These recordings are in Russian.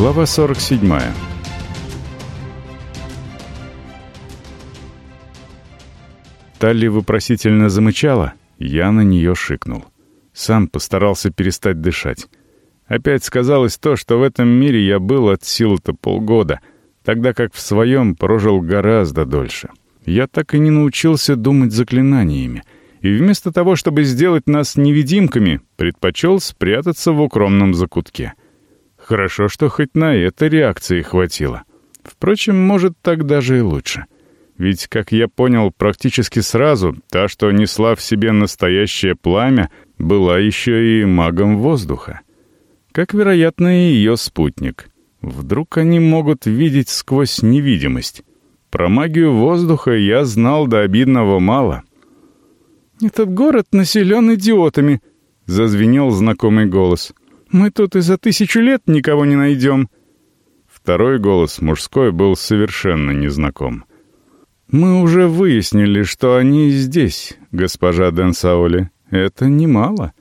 Глава 47 Талли вопросительно замычала, я на нее шикнул. Сам постарался перестать дышать. Опять сказалось то, что в этом мире я был от силы-то полгода, тогда как в своем прожил гораздо дольше. Я так и не научился думать заклинаниями, и вместо того, чтобы сделать нас невидимками, предпочел спрятаться в укромном закутке. Хорошо, что хоть на это реакции хватило. Впрочем, может, так даже и лучше. Ведь, как я понял практически сразу, та, что несла в себе настоящее пламя, была еще и магом воздуха. Как, вероятно, и ее спутник. Вдруг они могут видеть сквозь невидимость. Про магию воздуха я знал до обидного мало. «Этот город населен идиотами», — зазвенел знакомый голос. «Мы тут и за тысячу лет никого не найдем». Второй голос, мужской, был совершенно незнаком. «Мы уже выяснили, что они здесь, госпожа Денсаули. Это немало».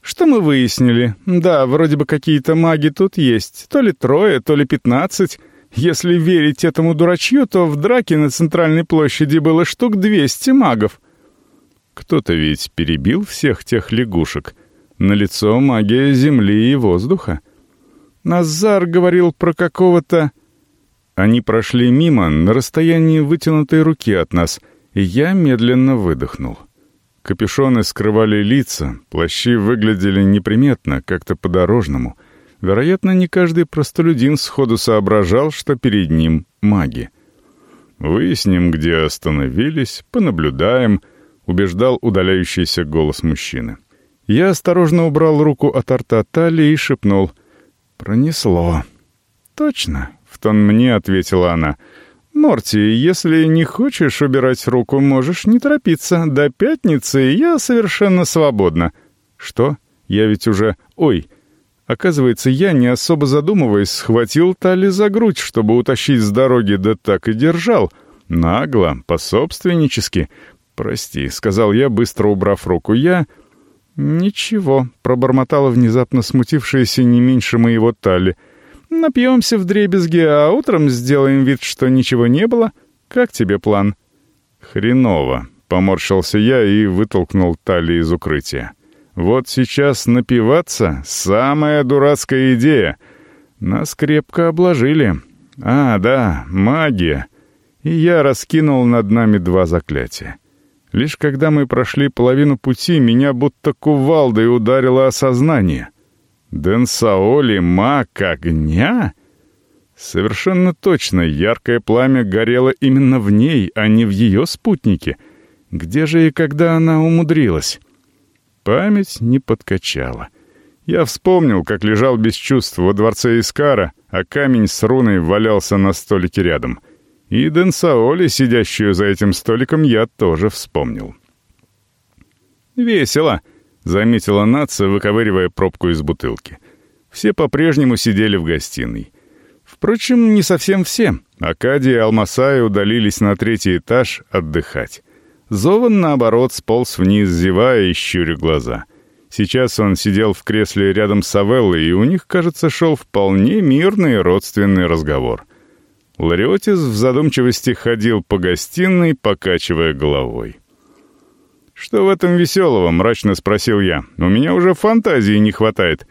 «Что мы выяснили? Да, вроде бы какие-то маги тут есть. То ли трое, то ли пятнадцать. Если верить этому дурачью, то в драке на центральной площади было штук двести магов». «Кто-то ведь перебил всех тех лягушек. На лицо магия земли и воздуха». Назар говорил про какого-то... Они прошли мимо на расстоянии вытянутой руки от нас, и я медленно выдохнул. Капюшоны скрывали лица, плащи выглядели неприметно, как-то по-дорожному. Вероятно, не каждый простолюдин сходу соображал, что перед ним маги. «Выясним, где остановились, понаблюдаем», — убеждал удаляющийся голос мужчины. Я осторожно убрал руку от рта талии и шепнул «Пронесло». «Точно», в тон мне ответила она. «Морти, если не хочешь убирать руку, можешь не торопиться. До пятницы я совершенно свободна». «Что? Я ведь уже... Ой!» Оказывается, я, не особо задумываясь, схватил Тали за грудь, чтобы утащить с дороги, да так и держал. Нагло, пособственнически. «Прости», — сказал я, быстро убрав руку. «Я...» «Ничего», — пробормотала внезапно смутившаяся не меньше моего Тали. Напьемся в дребезги, а утром сделаем вид, что ничего не было. Как тебе план?» «Хреново», — поморщился я и вытолкнул Тали из укрытия. «Вот сейчас напиваться — самая дурацкая идея. Нас крепко обложили. А, да, магия». И я раскинул над нами два заклятия. Лишь когда мы прошли половину пути, меня будто кувалдой ударило осознание — Дэн Саоли маг огня? Совершенно точно, яркое пламя горело именно в ней, а не в ее спутнике. Где же и когда она умудрилась? Память не подкачала. Я вспомнил, как лежал без чувств во дворце Искара, а камень с руной валялся на столике рядом. И Дэн сидящую за этим столиком, я тоже вспомнил. «Весело», заметила нация, выковыривая пробку из бутылки. Все по-прежнему сидели в гостиной. Впрочем, не совсем все. Акадия и Алмасай удалились на третий этаж отдыхать. Зован, наоборот, сполз вниз, зевая и щуря глаза. Сейчас он сидел в кресле рядом с Авеллой, и у них, кажется, шел вполне мирный родственный разговор. Лариотис в задумчивости ходил по гостиной, покачивая головой. «Что в этом веселого?» — мрачно спросил я. «У меня уже фантазии не хватает.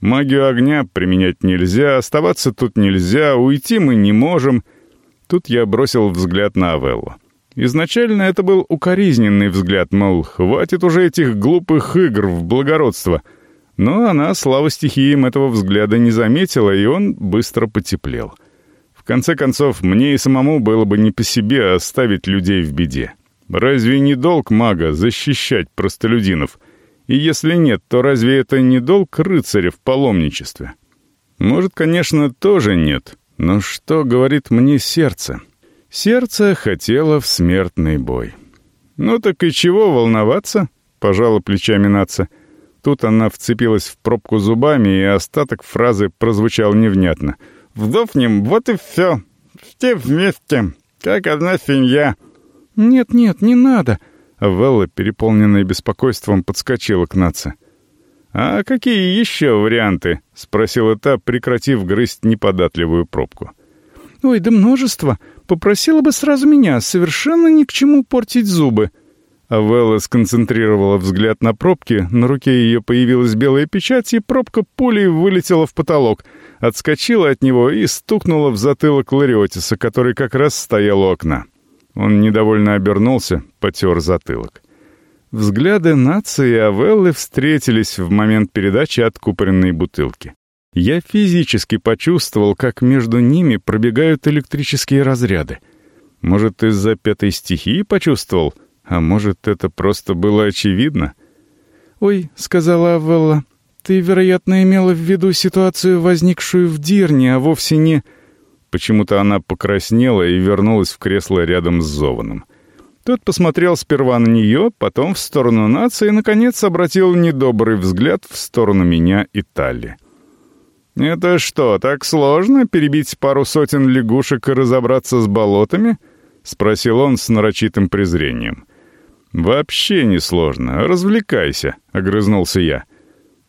Магию огня применять нельзя, оставаться тут нельзя, уйти мы не можем». Тут я бросил взгляд на Авеллу. Изначально это был укоризненный взгляд, мол, хватит уже этих глупых игр в благородство. Но она, слава стихиям, этого взгляда не заметила, и он быстро потеплел. Конце концов, мне и самому было бы не по себе оставить людей в беде. Разве не долг мага защищать простолюдинов? И если нет, то разве это не долг рыцаря в паломничестве? Может, конечно, тоже нет. Но что говорит мне сердце? Сердце хотело в смертный бой. «Ну так и чего волноваться?» — пожала плечами наца. Тут она вцепилась в пробку зубами, и остаток фразы прозвучал невнятно. «Вдохнем, вот и все. Все вместе, как одна свинья». «Нет-нет, не надо!» Велла, переполненная беспокойством, подскочила к Наце. «А какие еще варианты?» — спросила та, прекратив грызть неподатливую пробку. «Ой, да множество. Попросила бы сразу меня, совершенно ни к чему портить зубы». Авелла сконцентрировала взгляд на пробке, на руке ее появилась белая печать, и пробка пулей вылетела в потолок, отскочила от него и стукнула в затылок Лариотиса, который как раз стоял у окна. Он недовольно обернулся, потер затылок. Взгляды нации и Авеллы встретились в момент передачи откупоренной бутылки. Я физически почувствовал, как между ними пробегают электрические разряды. Может, из-за пятой стихии почувствовал — а может, это просто было очевидно? «Ой», — сказала Авелла, — «ты, вероятно, имела в виду ситуацию, возникшую в Дирне, а вовсе не...» Почему-то она покраснела и вернулась в кресло рядом с Зованом. Тот посмотрел сперва на нее, потом в сторону нации и, наконец, обратил недобрый взгляд в сторону меня и Талли. «Это что, так сложно, перебить пару сотен лягушек и разобраться с болотами?» — спросил он с нарочитым презрением. «Вообще несложно. Развлекайся», — огрызнулся я.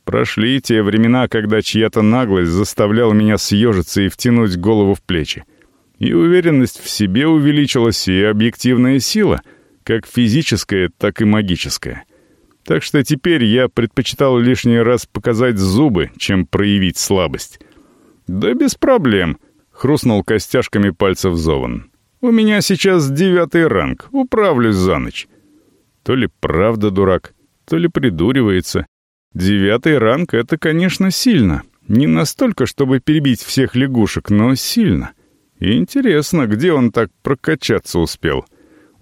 Прошли те времена, когда чья-то наглость заставляла меня съежиться и втянуть голову в плечи. И уверенность в себе увеличилась, и объективная сила, как физическая, так и магическая. Так что теперь я предпочитал лишний раз показать зубы, чем проявить слабость. «Да без проблем», — хрустнул костяшками пальцев Зован. «У меня сейчас девятый ранг, управлюсь за ночь». То ли правда дурак, то ли придуривается. Девятый ранг — это, конечно, сильно. Не настолько, чтобы перебить всех лягушек, но сильно. И интересно, где он так прокачаться успел.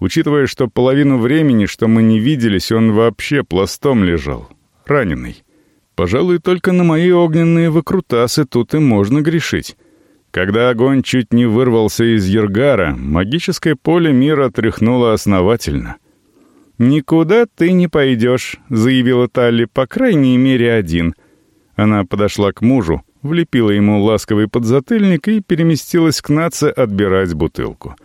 Учитывая, что половину времени, что мы не виделись, он вообще пластом лежал. Раненый. Пожалуй, только на мои огненные выкрутасы тут и можно грешить. Когда огонь чуть не вырвался из Ергара, магическое поле мира тряхнуло основательно — «Никуда ты не пойдешь», — заявила Талли, по крайней мере, один. Она подошла к мужу, влепила ему ласковый подзатыльник и переместилась к Наце отбирать бутылку.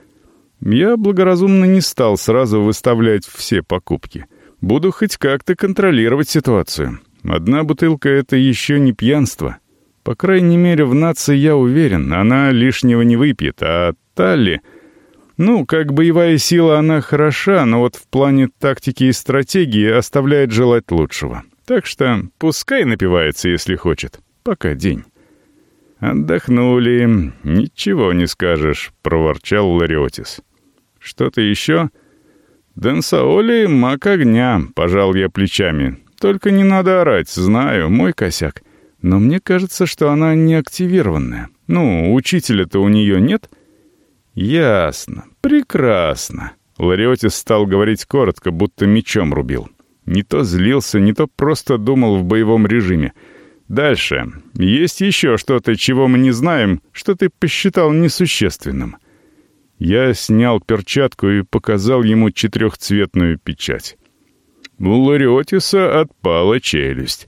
Я благоразумно не стал сразу выставлять все покупки. Буду хоть как-то контролировать ситуацию. Одна бутылка — это еще не пьянство. По крайней мере, в Наце я уверен, она лишнего не выпьет, а Талли... Ну, как боевая сила она хороша, но вот в плане тактики и стратегии оставляет желать лучшего. Так что пускай напивается, если хочет. Пока день. «Отдохнули, ничего не скажешь», — проворчал Лариотис. «Что-то еще?» «Денсаоли — маг огня», — пожал я плечами. «Только не надо орать, знаю, мой косяк. Но мне кажется, что она не активированная. Ну, учителя-то у нее нет?» «Ясно. «Прекрасно!» Лариотис стал говорить коротко, будто мечом рубил. Не то злился, не то просто думал в боевом режиме. «Дальше. Есть еще что-то, чего мы не знаем, что ты посчитал несущественным». Я снял перчатку и показал ему четырехцветную печать. У Лариотиса отпала челюсть.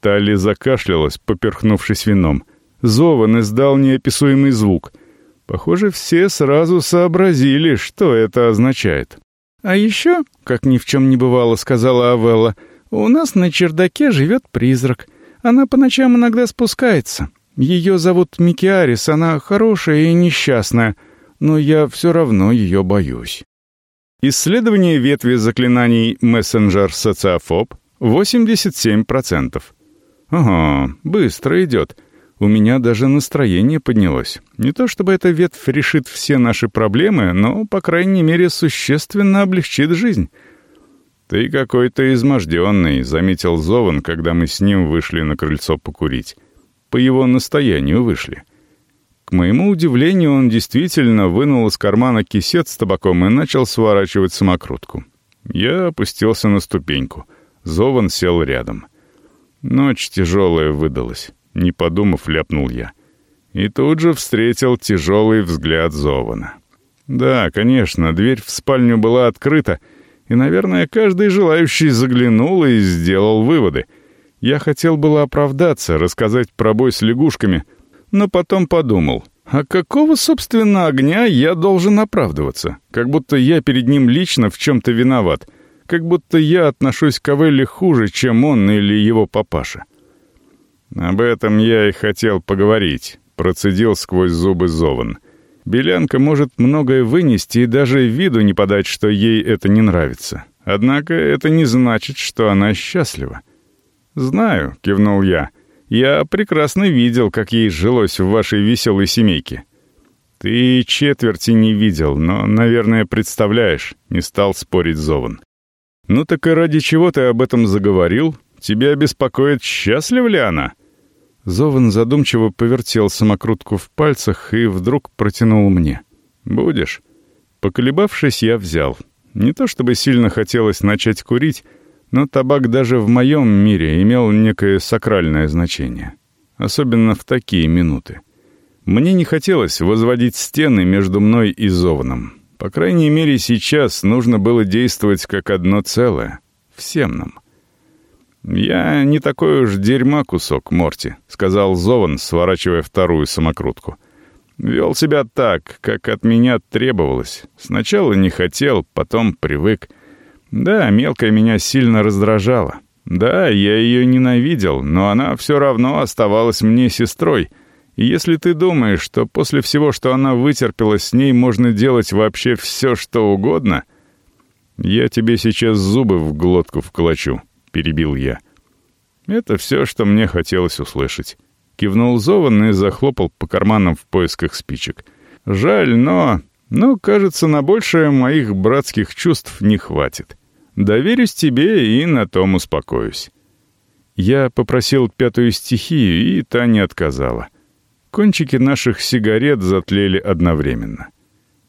Талли закашлялась, поперхнувшись вином. Зован издал неописуемый звук — Похоже, все сразу сообразили, что это означает. «А еще, как ни в чем не бывало, — сказала Авелла, — у нас на чердаке живет призрак. Она по ночам иногда спускается. Ее зовут Микиарис, она хорошая и несчастная, но я все равно ее боюсь». Исследование ветви заклинаний «Мессенджер Социофоб» — 87%. Ага, быстро идет. У меня даже настроение поднялось. Не то чтобы эта ветвь решит все наши проблемы, но, по крайней мере, существенно облегчит жизнь. «Ты какой-то изможденный», — заметил Зован, когда мы с ним вышли на крыльцо покурить. По его настоянию вышли. К моему удивлению, он действительно вынул из кармана кисет с табаком и начал сворачивать самокрутку. Я опустился на ступеньку. Зован сел рядом. Ночь тяжелая выдалась. Не подумав, ляпнул я. И тут же встретил тяжелый взгляд Зована. Да, конечно, дверь в спальню была открыта, и, наверное, каждый желающий заглянул и сделал выводы. Я хотел было оправдаться, рассказать про бой с лягушками, но потом подумал, а какого, собственно, огня я должен оправдываться? Как будто я перед ним лично в чем-то виноват — как будто я отношусь к Авелле хуже, чем он или его папаша. «Об этом я и хотел поговорить», — процедил сквозь зубы Зован. «Белянка может многое вынести и даже виду не подать, что ей это не нравится. Однако это не значит, что она счастлива». «Знаю», — кивнул я. «Я прекрасно видел, как ей жилось в вашей веселой семейке». «Ты четверти не видел, но, наверное, представляешь», — не стал спорить Зован. «Ну так и ради чего ты об этом заговорил? Тебя беспокоит, счастлива ли она?» Зован задумчиво повертел самокрутку в пальцах и вдруг протянул мне. «Будешь?» Поколебавшись, я взял. Не то чтобы сильно хотелось начать курить, но табак даже в моем мире имел некое сакральное значение. Особенно в такие минуты. Мне не хотелось возводить стены между мной и Зованом. По крайней мере, сейчас нужно было действовать как одно целое. Всем нам. «Я не такой уж дерьма кусок, Морти», — сказал Зован, сворачивая вторую самокрутку. «Вел себя так, как от меня требовалось. Сначала не хотел, потом привык. Да, мелкая меня сильно раздражала. Да, я ее ненавидел, но она все равно оставалась мне сестрой. И если ты думаешь, что после всего, что она вытерпела, с ней можно делать вообще все, что угодно, я тебе сейчас зубы в глотку вколочу». — перебил я. «Это все, что мне хотелось услышать». Кивнул Зован и захлопал по карманам в поисках спичек. «Жаль, но... Но, кажется, на большее моих братских чувств не хватит. Доверюсь тебе и на том успокоюсь». Я попросил пятую стихию, и та не отказала. Кончики наших сигарет затлели одновременно.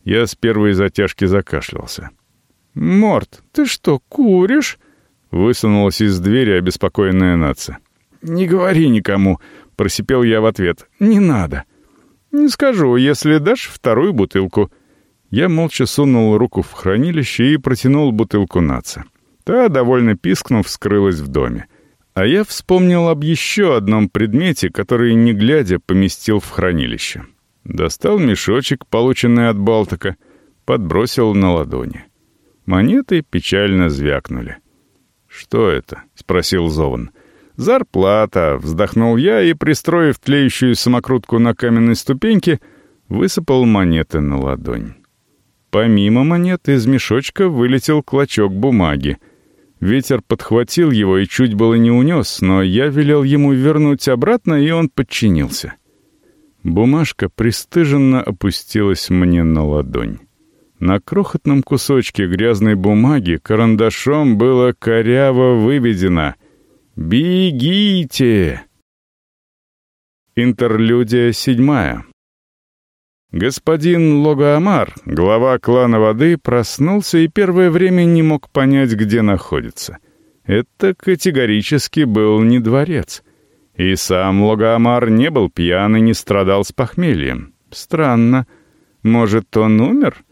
Я с первой затяжки закашлялся. «Морт, ты что, куришь?» Высунулась из двери обеспокоенная нация. «Не говори никому», — просипел я в ответ. «Не надо». «Не скажу, если дашь вторую бутылку». Я молча сунул руку в хранилище и протянул бутылку наца. Та, довольно пискнув, скрылась в доме. А я вспомнил об еще одном предмете, который, не глядя, поместил в хранилище. Достал мешочек, полученный от Балтика, подбросил на ладони. Монеты печально звякнули. «Что это?» — спросил Зован. «Зарплата!» — вздохнул я и, пристроив тлеющую самокрутку на каменной ступеньке, высыпал монеты на ладонь. Помимо монет из мешочка вылетел клочок бумаги. Ветер подхватил его и чуть было не унес, но я велел ему вернуть обратно, и он подчинился. Бумажка пристыженно опустилась мне на ладонь. На крохотном кусочке грязной бумаги карандашом было коряво выведено «Бегите!». Интерлюдия седьмая. Господин Логаамар, глава клана воды, проснулся и первое время не мог понять, где находится. Это категорически был не дворец. И сам Логаамар не был пьян и не страдал с похмельем. Странно. Может, он умер? —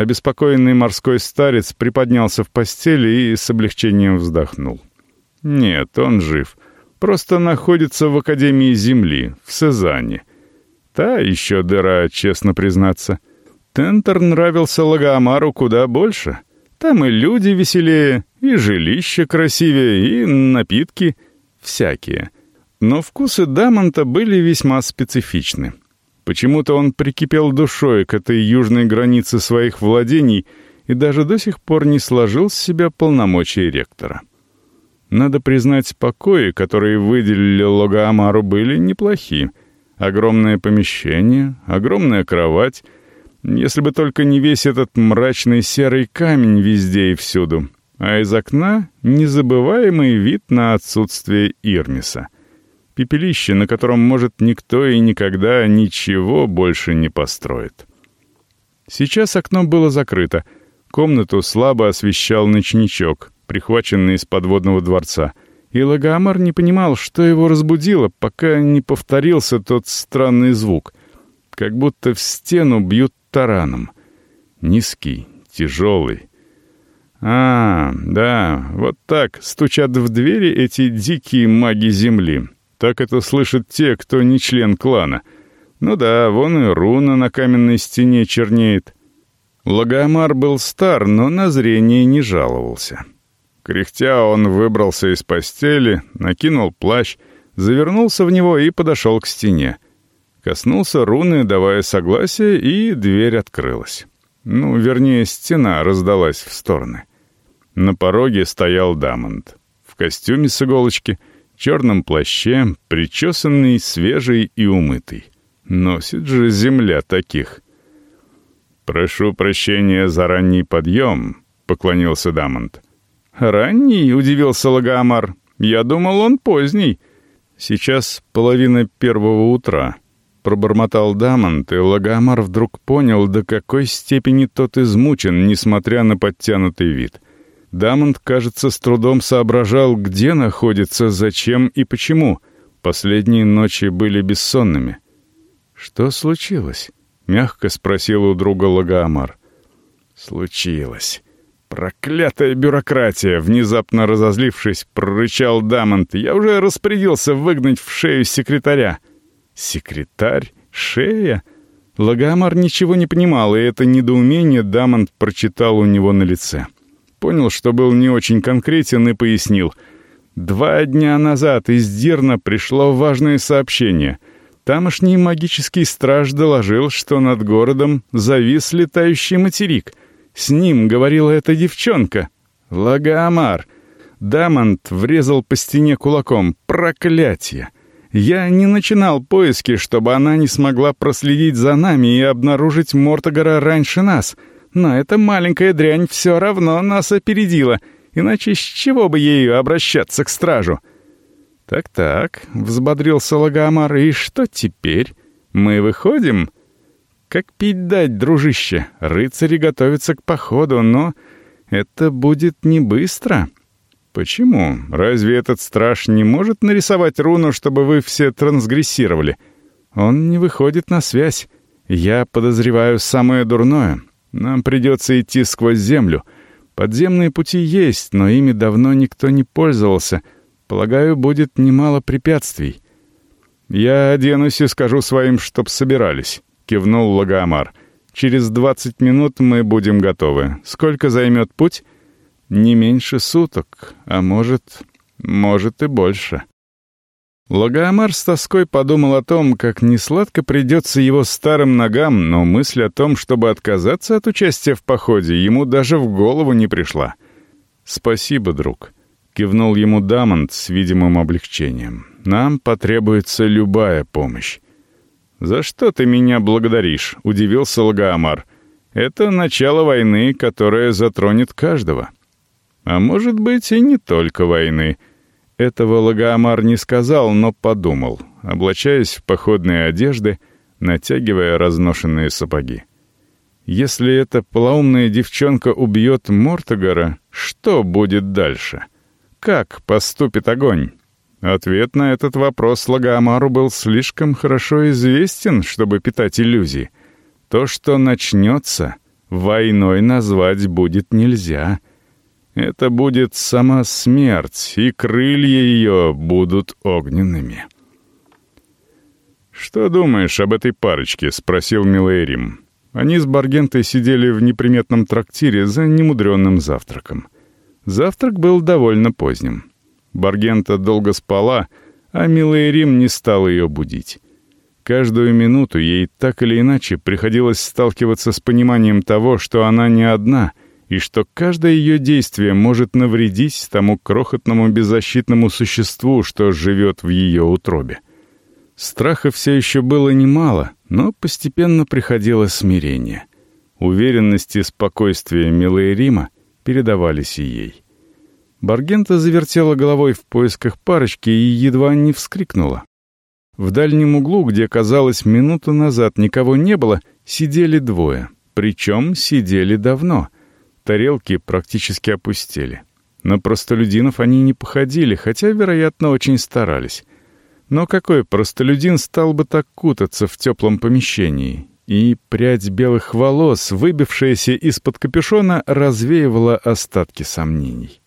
Обеспокоенный морской старец приподнялся в постели и с облегчением вздохнул. «Нет, он жив. Просто находится в Академии Земли, в Сезанне. Та еще дыра, честно признаться. Тентер нравился Лагоамару куда больше. Там и люди веселее, и жилище красивее, и напитки всякие. Но вкусы Дамонта были весьма специфичны. Почему-то он прикипел душой к этой южной границе своих владений и даже до сих пор не сложил с себя полномочий ректора. Надо признать, покои, которые выделили Логаамару, были неплохи. Огромное помещение, огромная кровать. Если бы только не весь этот мрачный серый камень везде и всюду. А из окна незабываемый вид на отсутствие Ирмиса — Пепелище, на котором, может, никто и никогда ничего больше не построит. Сейчас окно было закрыто. Комнату слабо освещал ночничок, прихваченный из подводного дворца. И Лагоамар не понимал, что его разбудило, пока не повторился тот странный звук. Как будто в стену бьют тараном. Низкий, тяжелый. А, да, вот так стучат в двери эти дикие маги Земли. Так это слышат те, кто не член клана. Ну да, вон и руна на каменной стене чернеет. Лагомар был стар, но на зрение не жаловался. Кряхтя он выбрался из постели, накинул плащ, завернулся в него и подошел к стене. Коснулся руны, давая согласие, и дверь открылась. Ну, вернее, стена раздалась в стороны. На пороге стоял Дамонт. В костюме с иголочки, черном плаще, причесанный, свежий и умытый. Носит же земля таких. «Прошу прощения за ранний подъем», — поклонился Дамонт. «Ранний?» — удивился Лагомар. «Я думал, он поздний». «Сейчас половина первого утра», — пробормотал Дамонт, и Лагомар вдруг понял, до какой степени тот измучен, несмотря на подтянутый вид. Дамонт, кажется, с трудом соображал, где находится, зачем и почему. Последние ночи были бессонными. «Что случилось?» — мягко спросил у друга Лагомар. «Случилось». «Проклятая бюрократия!» — внезапно разозлившись, прорычал Дамонт. «Я уже распорядился выгнать в шею секретаря». «Секретарь? Шея?» Лагомар ничего не понимал, и это недоумение Дамонт прочитал у него на лице. Понял, что был не очень конкретен, и пояснил. «Два дня назад из Дирна пришло важное сообщение. Тамошний магический страж доложил, что над городом завис летающий материк». С ним говорила эта девчонка. Лагоамар. Дамонт врезал по стене кулаком. Проклятие! Я не начинал поиски, чтобы она не смогла проследить за нами и обнаружить Мортогара раньше нас. Но эта маленькая дрянь все равно нас опередила. Иначе с чего бы ею обращаться к стражу? «Так-так», — взбодрился Лагомар, — «и что теперь? Мы выходим?» Как пить дать, дружище? Рыцари готовятся к походу, но это будет не быстро. Почему? Разве этот страж не может нарисовать руну, чтобы вы все трансгрессировали? Он не выходит на связь. Я подозреваю самое дурное. Нам придется идти сквозь землю. Подземные пути есть, но ими давно никто не пользовался. Полагаю, будет немало препятствий. Я оденусь и скажу своим, чтоб собирались кивнул Лагомар. «Через двадцать минут мы будем готовы. Сколько займет путь?» «Не меньше суток, а может, может и больше». Лагомар с тоской подумал о том, как несладко придется его старым ногам, но мысль о том, чтобы отказаться от участия в походе, ему даже в голову не пришла. «Спасибо, друг», — кивнул ему Дамонт с видимым облегчением. «Нам потребуется любая помощь. «За что ты меня благодаришь?» — удивился Лагоамар. «Это начало войны, которая затронет каждого». «А может быть, и не только войны». Этого Лагоамар не сказал, но подумал, облачаясь в походные одежды, натягивая разношенные сапоги. «Если эта полоумная девчонка убьет Мортогара, что будет дальше? Как поступит огонь?» Ответ на этот вопрос Лагоамару был слишком хорошо известен, чтобы питать иллюзии. То, что начнется, войной назвать будет нельзя. Это будет сама смерть, и крылья ее будут огненными. «Что думаешь об этой парочке?» — спросил Милейрим. Они с Баргентой сидели в неприметном трактире за немудренным завтраком. Завтрак был довольно поздним. Баргента долго спала, а милая Рим не стал ее будить. Каждую минуту ей так или иначе приходилось сталкиваться с пониманием того, что она не одна, и что каждое ее действие может навредить тому крохотному беззащитному существу, что живет в ее утробе. Страха все еще было немало, но постепенно приходило смирение. Уверенность и спокойствие милой Рима передавались и ей. Баргента завертела головой в поисках парочки и едва не вскрикнула. В дальнем углу, где, казалось, минуту назад никого не было, сидели двое. Причем сидели давно. Тарелки практически опустели. На простолюдинов они не походили, хотя, вероятно, очень старались. Но какой простолюдин стал бы так кутаться в теплом помещении? И прядь белых волос, выбившаяся из-под капюшона, развеивала остатки сомнений.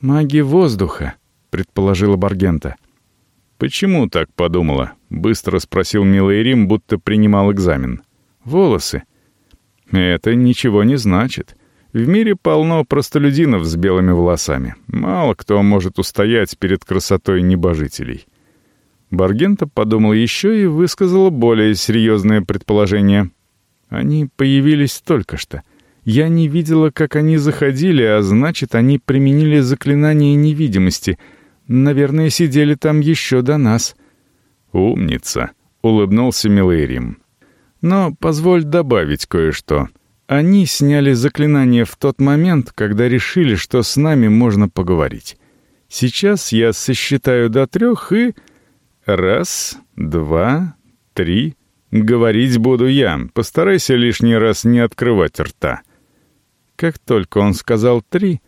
«Маги воздуха», — предположила Баргента. «Почему так подумала?» — быстро спросил милый Рим, будто принимал экзамен. «Волосы». Это ничего не значит. В мире полно простолюдинов с белыми волосами. Мало кто может устоять перед красотой небожителей. Баргента подумал еще и высказала более серьезное предположение. Они появились только что. Я не видела, как они заходили, а значит, они применили заклинание невидимости. Наверное, сидели там еще до нас. «Умница», — улыбнулся Милейрим. «Но позволь добавить кое-что. Они сняли заклинание в тот момент, когда решили, что с нами можно поговорить. Сейчас я сосчитаю до трех и... Раз, два, три. Говорить буду я. Постарайся лишний раз не открывать рта. Как только он сказал «три»,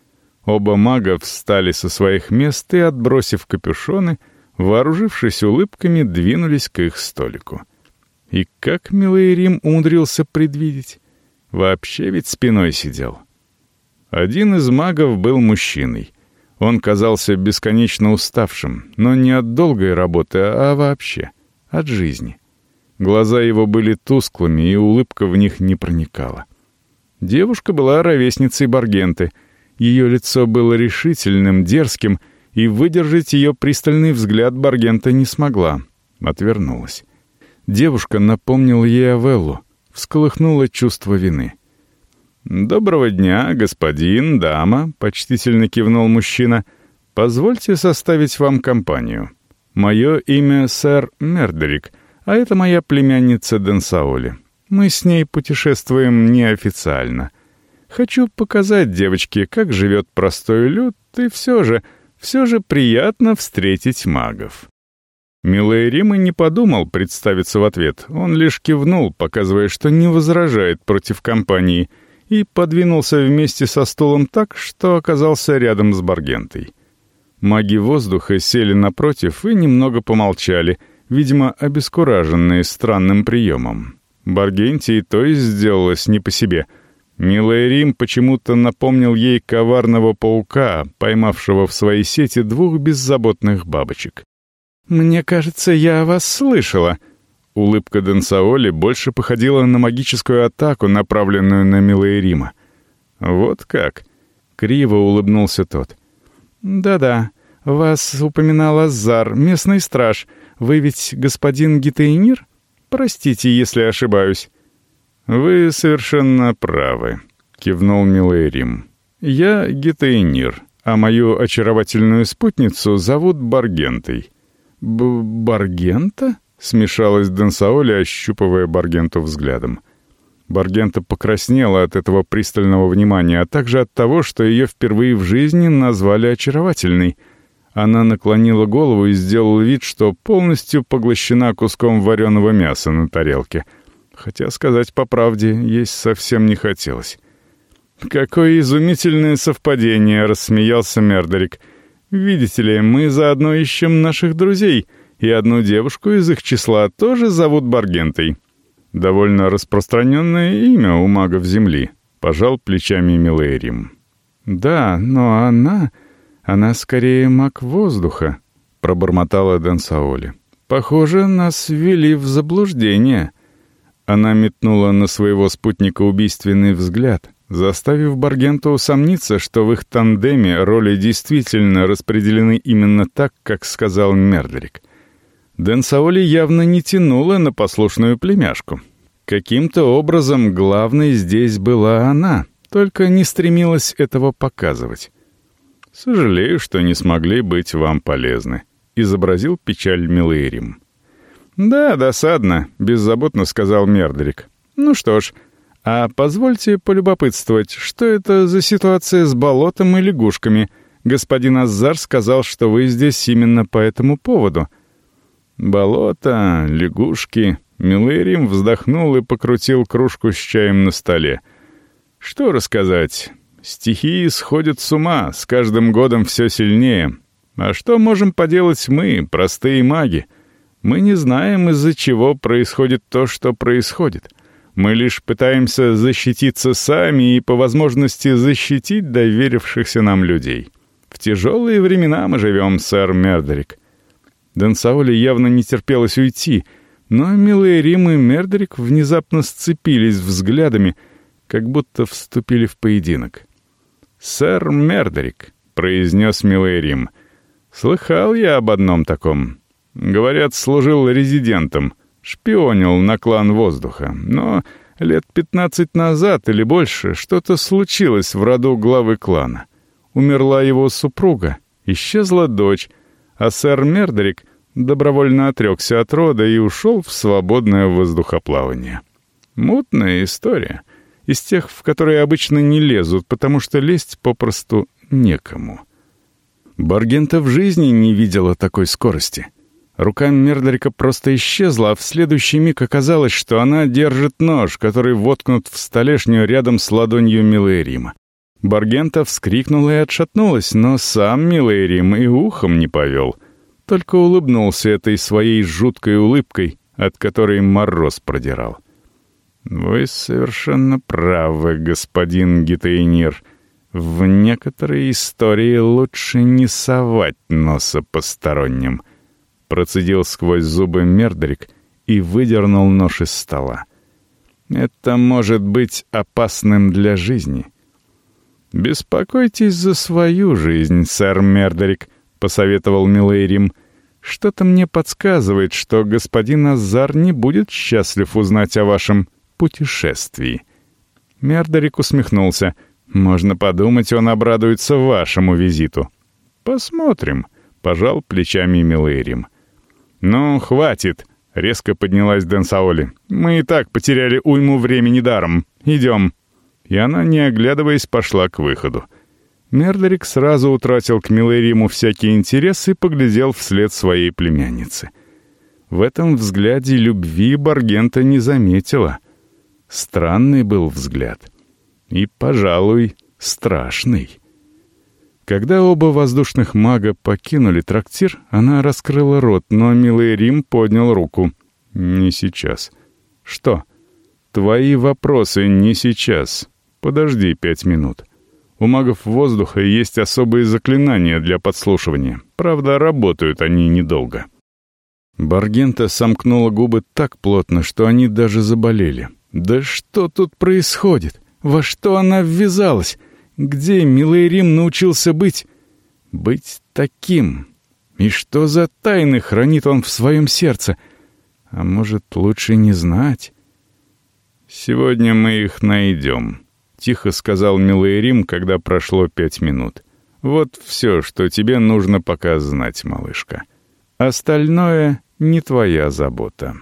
оба мага встали со своих мест и, отбросив капюшоны, вооружившись улыбками, двинулись к их столику. И как милый Рим умудрился предвидеть? Вообще ведь спиной сидел. Один из магов был мужчиной. Он казался бесконечно уставшим, но не от долгой работы, а вообще от жизни. Глаза его были тусклыми, и улыбка в них не проникала. Девушка была ровесницей Баргенты. Ее лицо было решительным, дерзким, и выдержать ее пристальный взгляд Баргента не смогла. Отвернулась. Девушка напомнила ей Авеллу, всколыхнула чувство вины. «Доброго дня, господин, дама», — почтительно кивнул мужчина. «Позвольте составить вам компанию. Мое имя сэр Мердерик, а это моя племянница Денсаули. Мы с ней путешествуем неофициально. Хочу показать девочке, как живет простой люд, и все же, все же приятно встретить магов». Милый Рима не подумал представиться в ответ. Он лишь кивнул, показывая, что не возражает против компании, и подвинулся вместе со стулом так, что оказался рядом с Баргентой. Маги воздуха сели напротив и немного помолчали, видимо, обескураженные странным приемом. Баргентии то есть сделалось не по себе. Милая Рим почему-то напомнил ей коварного паука, поймавшего в своей сети двух беззаботных бабочек. «Мне кажется, я вас слышала». Улыбка Денсаоли больше походила на магическую атаку, направленную на Милая Рима. «Вот как?» — криво улыбнулся тот. «Да-да, вас упоминал Азар, местный страж. Вы ведь господин Гитейнир?» Простите, если ошибаюсь». «Вы совершенно правы», — кивнул милый Рим. «Я Гетейнир, а мою очаровательную спутницу зовут Баргентой». Б «Баргента?» — смешалась Денсаоли, ощупывая Баргенту взглядом. Баргента покраснела от этого пристального внимания, а также от того, что ее впервые в жизни назвали очаровательной — она наклонила голову и сделала вид, что полностью поглощена куском вареного мяса на тарелке. Хотя, сказать по правде, есть совсем не хотелось. «Какое изумительное совпадение!» — рассмеялся Мердерик. «Видите ли, мы заодно ищем наших друзей, и одну девушку из их числа тоже зовут Баргентой. Довольно распространенное имя у магов Земли», — пожал плечами Милейрим. «Да, но она...» Она скорее маг воздуха», — пробормотала Денсаоли. «Похоже, нас ввели в заблуждение». Она метнула на своего спутника убийственный взгляд, заставив Баргента усомниться, что в их тандеме роли действительно распределены именно так, как сказал Мердерик. Денсаоли явно не тянула на послушную племяшку. Каким-то образом главной здесь была она, только не стремилась этого показывать. «Сожалею, что не смогли быть вам полезны», — изобразил печаль Милэрим. «Да, досадно», — беззаботно сказал Мердрик. «Ну что ж, а позвольте полюбопытствовать, что это за ситуация с болотом и лягушками? Господин Азар сказал, что вы здесь именно по этому поводу». «Болото, лягушки...» Милэрим вздохнул и покрутил кружку с чаем на столе. «Что рассказать? Стихии сходят с ума, с каждым годом все сильнее. А что можем поделать мы, простые маги? Мы не знаем, из-за чего происходит то, что происходит. Мы лишь пытаемся защититься сами и, по возможности, защитить доверившихся нам людей. В тяжелые времена мы живем, сэр Мердерик. Дансаули явно не терпелось уйти, но милые Рим и Мердерик внезапно сцепились взглядами — как будто вступили в поединок. «Сэр Мердерик», — произнес милый Рим, — «слыхал я об одном таком. Говорят, служил резидентом, шпионил на клан воздуха, но лет пятнадцать назад или больше что-то случилось в роду главы клана. Умерла его супруга, исчезла дочь, а сэр Мердерик добровольно отрекся от рода и ушел в свободное воздухоплавание. Мутная история. Из тех, в которые обычно не лезут, потому что лезть попросту некому. Баргента в жизни не видела такой скорости. Рука Мердерика просто исчезла, а в следующий миг оказалось, что она держит нож, который воткнут в столешню рядом с ладонью Милэрима. Баргента вскрикнула и отшатнулась, но сам Милэйрим и ухом не повел. Только улыбнулся этой своей жуткой улыбкой, от которой мороз продирал. «Вы совершенно правы, господин Гитейнир. В некоторые истории лучше не совать носа посторонним», — процедил сквозь зубы Мердрик и выдернул нож из стола. «Это может быть опасным для жизни». «Беспокойтесь за свою жизнь, сэр Мердерик», — посоветовал Милейрим. «Что-то мне подсказывает, что господин Азар не будет счастлив узнать о вашем путешествии». Мердерик усмехнулся. «Можно подумать, он обрадуется вашему визиту». «Посмотрим», — пожал плечами Милейрим. «Ну, хватит», — резко поднялась Денсаоли. «Мы и так потеряли уйму времени даром. Идем» и она, не оглядываясь, пошла к выходу. Мердерик сразу утратил к Милериму всякий интерес и поглядел вслед своей племянницы. В этом взгляде любви Баргента не заметила. Странный был взгляд. И, пожалуй, страшный. Когда оба воздушных мага покинули трактир, она раскрыла рот, но милый Рим поднял руку. «Не сейчас». «Что?» «Твои вопросы не сейчас. Подожди пять минут. У магов воздуха есть особые заклинания для подслушивания. Правда, работают они недолго. Баргента сомкнула губы так плотно, что они даже заболели. «Да что тут происходит? Во что она ввязалась? Где милый Рим научился быть? Быть таким? И что за тайны хранит он в своем сердце? А может, лучше не знать?» «Сегодня мы их найдем», тихо сказал милый Рим, когда прошло пять минут. «Вот все, что тебе нужно пока знать, малышка. Остальное не твоя забота».